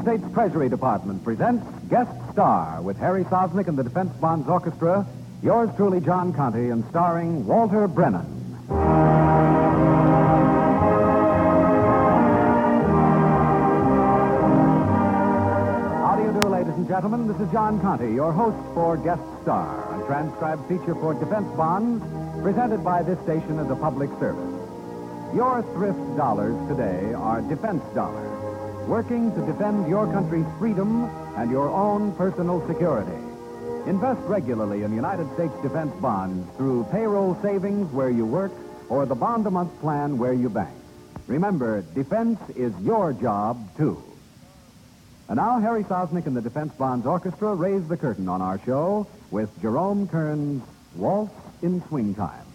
United States Treasury Department presents Guest Star with Harry Sosnick and the Defense Bonds Orchestra. Yours truly, John Conte, and starring Walter Brennan. How do you do, ladies and gentlemen? This is John Conte, your host for Guest Star, a transcribed feature for Defense Bonds presented by this station as a public service. Your thrift dollars today are defense dollars, working to defend your country's freedom and your own personal security. Invest regularly in United States defense bonds through payroll savings where you work or the bond a month plan where you bank. Remember, defense is your job, too. And now, Harry Sosnick and the Defense Bonds Orchestra raise the curtain on our show with Jerome Kern's Waltz in Swing Time.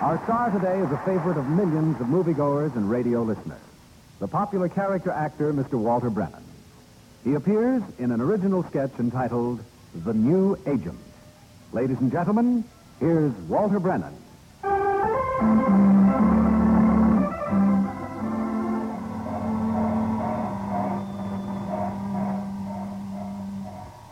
Our star today is a favorite of millions of moviegoers and radio listeners. The popular character actor, Mr. Walter Brennan. He appears in an original sketch entitled The New Agent. Ladies and gentlemen, here's Walter Brennan.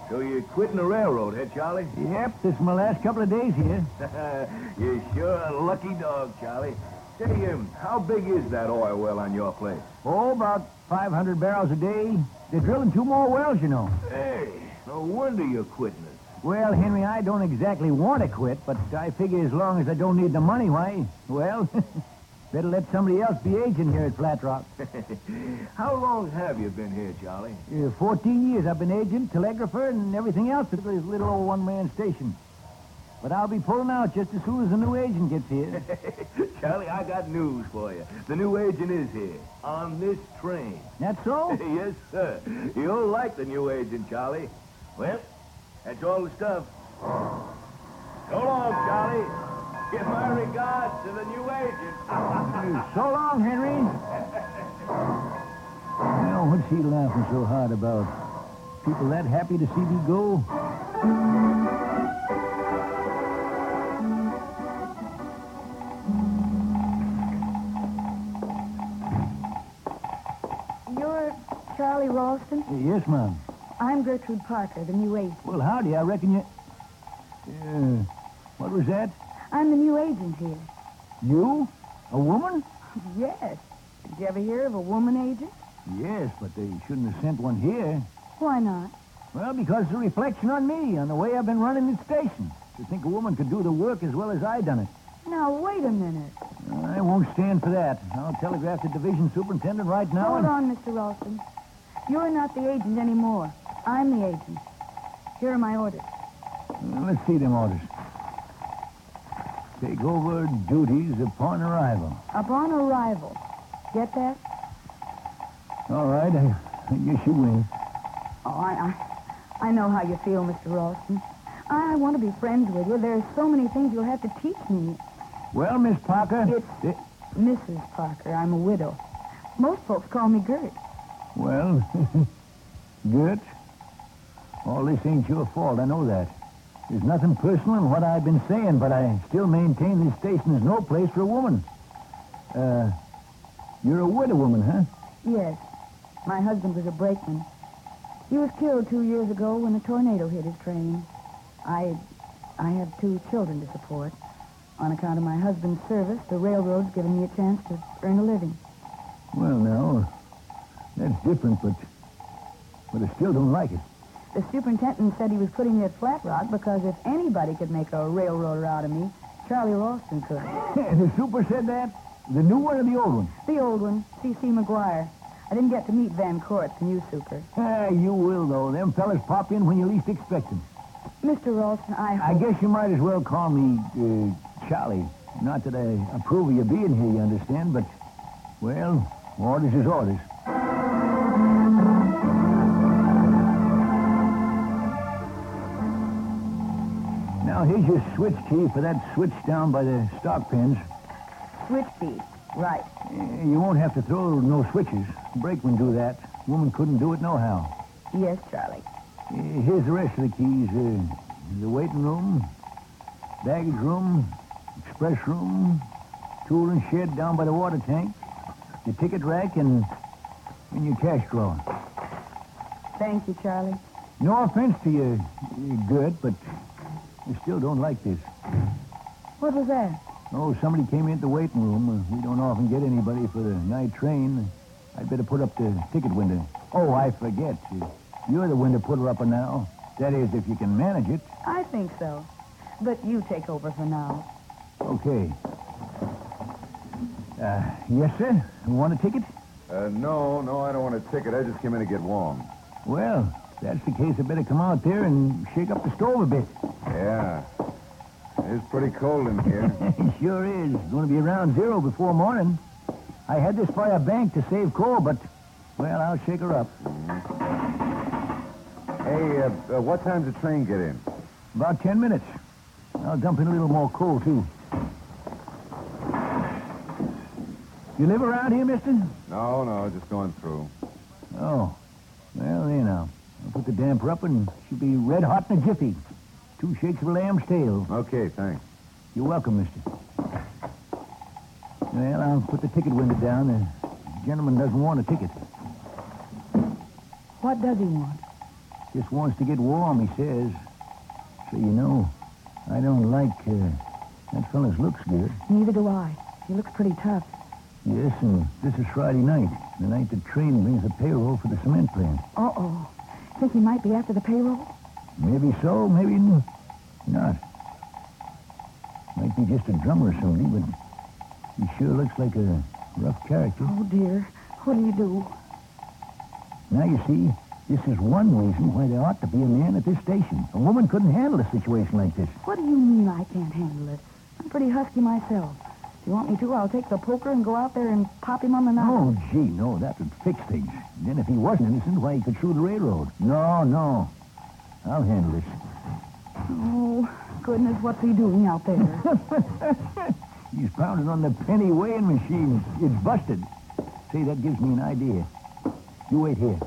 So you're quitting the railroad, eh, Charlie? Yep, this is my last couple of days here. you're sure a lucky dog, Charlie. Say, um, how big is that oil well on your place? Oh, about 500 barrels a day. They're drilling two more wells, you know. Hey, no wonder you're quitting it. Well, Henry, I don't exactly want to quit, but I figure as long as I don't need the money, why, well, better let somebody else be agent here at Flat Rock. How long have you been here, Charlie? Uh, 14 years I've been agent, telegrapher, and everything else at this little old one-man station. But I'll be pulling out just as soon as the new agent gets here. Charlie, I got news for you. The new agent is here, on this train. That's so? yes, sir. You'll like the new agent, Charlie. Well, that's all the stuff. So long, Charlie. Give my regards to the new agent. so long, Henry. Well, what's he laughing so hard about? People that happy to see me go? You're Charlie Ralston? Yes, ma'am. I'm Gertrude Parker, the new agent. Well, howdy. I reckon you... Yeah. What was that? I'm the new agent here. You? A woman? Yes. Did you ever hear of a woman agent? Yes, but they shouldn't have sent one here. Why not? Well, because it's a reflection on me, on the way I've been running the station. To think a woman could do the work as well as I done it. Now, wait a minute. I won't stand for that. I'll telegraph the division superintendent right now. Hold and- on, Mr. Ralston. You're not the agent anymore. I'm the agent. Here are my orders. Let's see them orders. Take over duties upon arrival. Upon arrival. Get that? All right, I, I guess you win. Oh, I, I, I know how you feel, Mr. Ralston. I, I want to be friends with you. There's so many things you'll have to teach me. Well, Miss Parker. It's- eh, Mrs. Parker, I'm a widow. Most folks call me Gert. well, Gert, All this ain't your fault, I know that. There's nothing personal in what I've been saying, but I still maintain this station is no place for a woman. Uh, you're a widow woman, huh? Yes. My husband was a brakeman. He was killed two years ago when a tornado hit his train. I, I have two children to support. On account of my husband's service, the railroad's given me a chance to earn a living. Well, now, that's different, but but I still don't like it. The superintendent said he was putting me at Flat Rock because if anybody could make a railroader out of me, Charlie Ralston could. the super said that? The new one or the old one? The old one, C.C. McGuire. I didn't get to meet Van Court, the new super. Ah, you will, though. Them fellas pop in when you least expect them. Mr. Ralston, I I guess you might as well call me uh, Charlie. Not that I approve of you being here, you understand, but, well, orders is orders. Now, here's your switch key for that switch down by the stock pins. Switch key. Right. Uh, You won't have to throw no switches. Brakemen do that. Woman couldn't do it no how. Yes, Charlie. Uh, Here's the rest of the keys. Uh, the waiting room, baggage room, express room, tool and shed down by the water tank, the ticket rack, and, and your cash drawer. Thank you, Charlie. No offense to you, good, but I still don't like this. What was that? Oh, somebody came into the waiting room. Uh, we don't often get anybody for the night train. I'd better put up the ticket window. Oh, I forget. Uh, You're the window putter upper now. That is, if you can manage it. I think so. But you take over for now. Okay. Uh, yes, sir. Want a ticket? Uh, no, no, I don't want a ticket. I just came in to get warm. Well, if that's the case, I better come out there and shake up the stove a bit. Yeah. It's pretty cold in here. sure is. Going to be around zero before morning. I had this fire bank to save coal, but, well, I'll shake her up. hey, uh, uh, what time's the train get in? About ten minutes. I'll dump in a little more coal, too. You live around here, mister? No, no, just going through. Oh. Well, there now. I'll put the damper up and she'll be red hot in a jiffy. Two shakes of a lamb's tail. Okay, thanks. You're welcome, mister. Well, I'll put the ticket window down. The gentleman doesn't want a ticket. What does he want? Just wants to get warm, he says. So, you know, I don't like, uh, that fella's looks good. Neither do I. He looks pretty tough. Yes, and this is Friday night, the night the train brings the payroll for the cement plant. Uh-oh. Think he might be after the payroll? Maybe so, maybe not. Might be just a drummer somebody, but he sure looks like a rough character. Oh, dear. What do you do? Now, you see, this is one reason why there ought to be a man at this station. A woman couldn't handle a situation like this. What do you mean I can't handle it? I'm pretty husky myself. If you want me to, I'll take the poker and go out there and pop him on the nose. Oh, gee, no, that would fix things. Then if he wasn't innocent, why, he could sue the railroad. No, no. I'll handle this. Oh, goodness, what's he doing out there? He's pounding on the penny weighing machine. It's busted. Say, that gives me an idea. You wait here.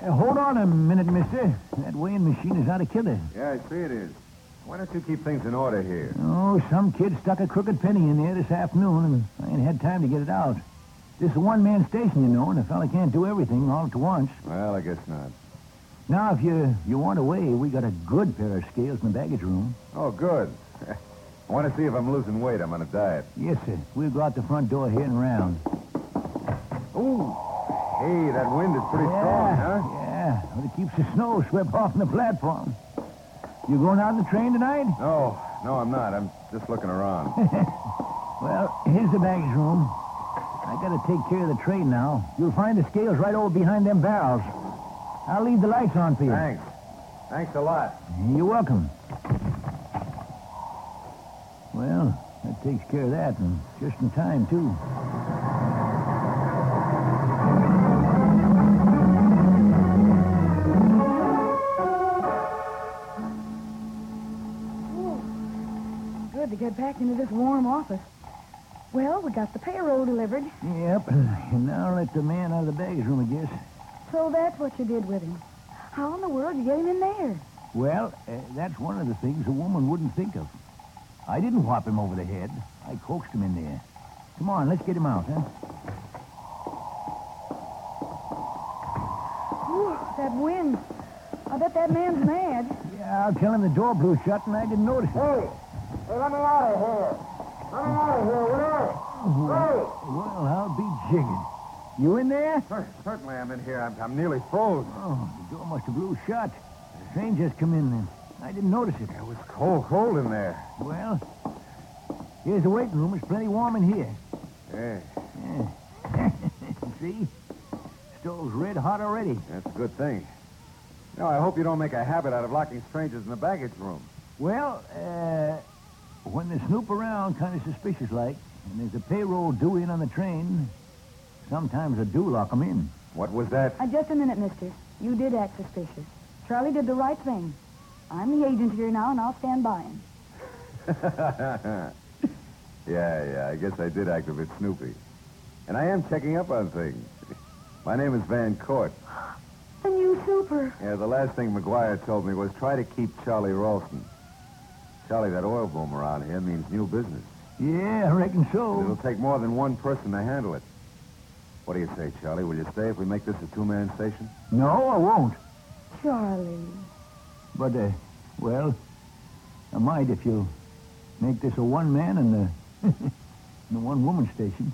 Uh, hold on a minute, mister. That weighing machine is out of killer. Yeah, I see it is. Why don't you keep things in order here? Oh, some kid stuck a crooked penny in there this afternoon, and I ain't had time to get it out. This is a one-man station, you know, and a fella can't do everything all at once. Well, I guess not. Now, if you you want to weigh, we got a good pair of scales in the baggage room. Oh, good. I want to see if I'm losing weight. I'm on a diet. Yes, sir. We'll go out the front door here and round. Ooh. Hey, that wind is pretty yeah, strong, huh? Yeah. Well, it keeps the snow swept off the platform. You going out on the train tonight? No, no, I'm not. I'm just looking around. Well, here's the baggage room. I gotta take care of the train now. You'll find the scales right over behind them barrels. I'll leave the lights on for you. Thanks. Thanks a lot. You're welcome. Well, that takes care of that, and just in time, too. To get back into this warm office. Well, we got the payroll delivered, Yep, and now let the man out of the baggage room, I guess. so that's what you did with him. How in the world did you get him in there? Well, uh, that's one of the things a woman wouldn't think of. I didn't whop him over the head. I coaxed him in there. Come on, let's get him out, huh? Whew, that wind. I bet that man's mad. Yeah, I'll tell him the door blew shut and I didn't notice it. Hey, hey, let me out of here. Let me out of here, will you? Hey! Well, I'll be jigging. You in there? Cer- Certainly I'm in here. I'm, I'm nearly froze. Oh, the door must have blew shut. The train just come in then. I didn't notice it. It was cold, cold in there. Well, here's the waiting room. It's plenty warm in here. Hey, Yeah. See? Stove's red hot already. that's a good thing. Now, I hope you don't make a habit out of locking strangers in the baggage room. Well, uh, when they snoop around kind of suspicious like, and there's a payroll due in on the train, sometimes I do lock 'em in. What was that? Uh, just a minute, mister. You did act suspicious. Charlie did the right thing. I'm the agent here now, and I'll stand by him. yeah, yeah, I guess I did act a bit snoopy. And I am checking up on things. My name is Van Court. The new super. Yeah, the last thing McGuire told me was try to keep Charlie Ralston. Charlie, that oil boom around here means new business. Yeah, I reckon so. It'll take more than one person to handle it. What do you say, Charlie? Will you stay if we make this a two-man station? No, I won't. Charlie. But, uh, well, I might if you make this a one-man and a, and a one-woman station.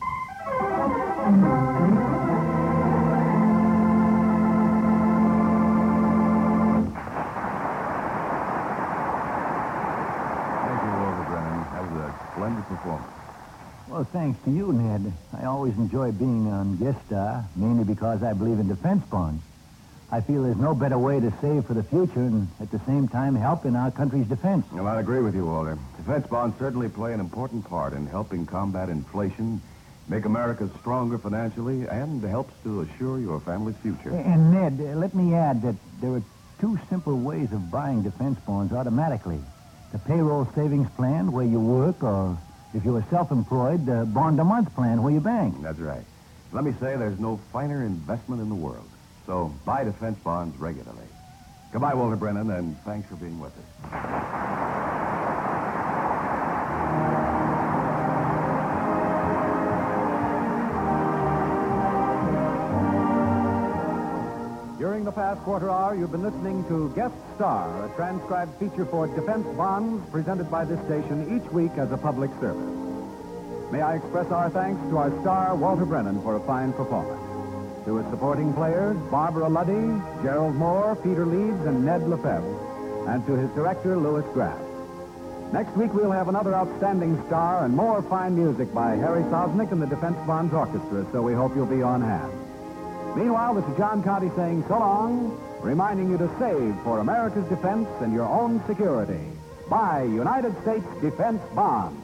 Splendid performance. Well, thanks to you, Ned. I always enjoy being on guest star, mainly because I believe in defense bonds. I feel there's no better way to save for the future and at the same time help in our country's defense. Well, I agree with you, Walter. Defense bonds certainly play an important part in helping combat inflation, make America stronger financially, and helps to assure your family's future. And Ned, let me add that there are two simple ways of buying defense bonds automatically. The payroll savings plan where you work, or if you are self-employed, the bond a month plan where you bank. That's right. Let me say there's no finer investment in the world. So buy defense bonds regularly. Goodbye, Walter Brennan, and thanks for being with us. The past quarter hour, you've been listening to Guest Star, a transcribed feature for defense bonds presented by this station each week as a public service. May I express our thanks to our star, Walter Brennan, for a fine performance. To his supporting players, Barbara Luddy, Gerald Mohr, Peter Leeds, and Ned LeFevre. And to his director, Louis Graff. Next week, we'll have another outstanding star and more fine music by Harry Sosnick and the Defense Bonds Orchestra, so we hope you'll be on hand. Meanwhile, this is John Conte saying so long, reminding you to save for America's defense and your own security. Buy United States Defense Bonds.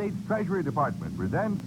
States Treasury Department presents